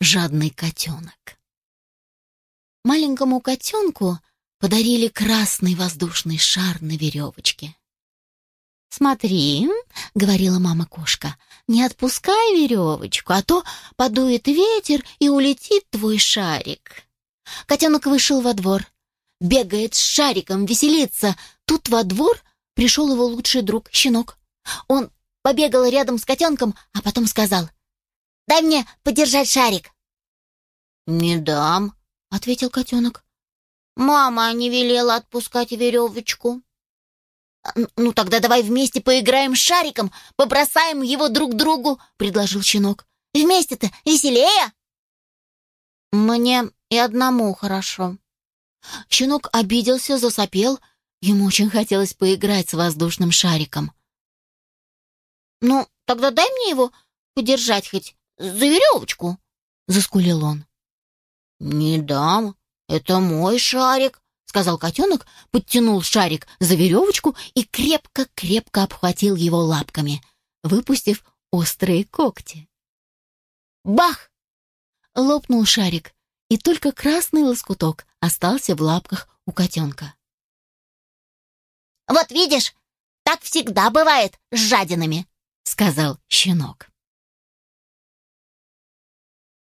жадный котенок. Маленькому котенку подарили красный воздушный шар на веревочке. «Смотри», — говорила мама-кошка, — «не отпускай веревочку, а то подует ветер и улетит твой шарик». Котенок вышел во двор. Бегает с шариком, веселится. Тут во двор пришел его лучший друг, щенок. Он побегал рядом с котенком, а потом сказал, «Дай мне подержать шарик». «Не дам», — ответил котенок. «Мама не велела отпускать веревочку». «Ну тогда давай вместе поиграем с шариком, побросаем его друг другу», — предложил щенок. «Вместе-то веселее!» «Мне и одному хорошо». Щенок обиделся, засопел. Ему очень хотелось поиграть с воздушным шариком. «Ну, тогда дай мне его подержать хоть за веревочку», — заскулил он. «Не дам, это мой шарик», — сказал котенок, подтянул шарик за веревочку и крепко-крепко обхватил его лапками, выпустив острые когти. Бах! Лопнул шарик, и только красный лоскуток остался в лапках у котенка. «Вот видишь, так всегда бывает с жадинами», — сказал щенок.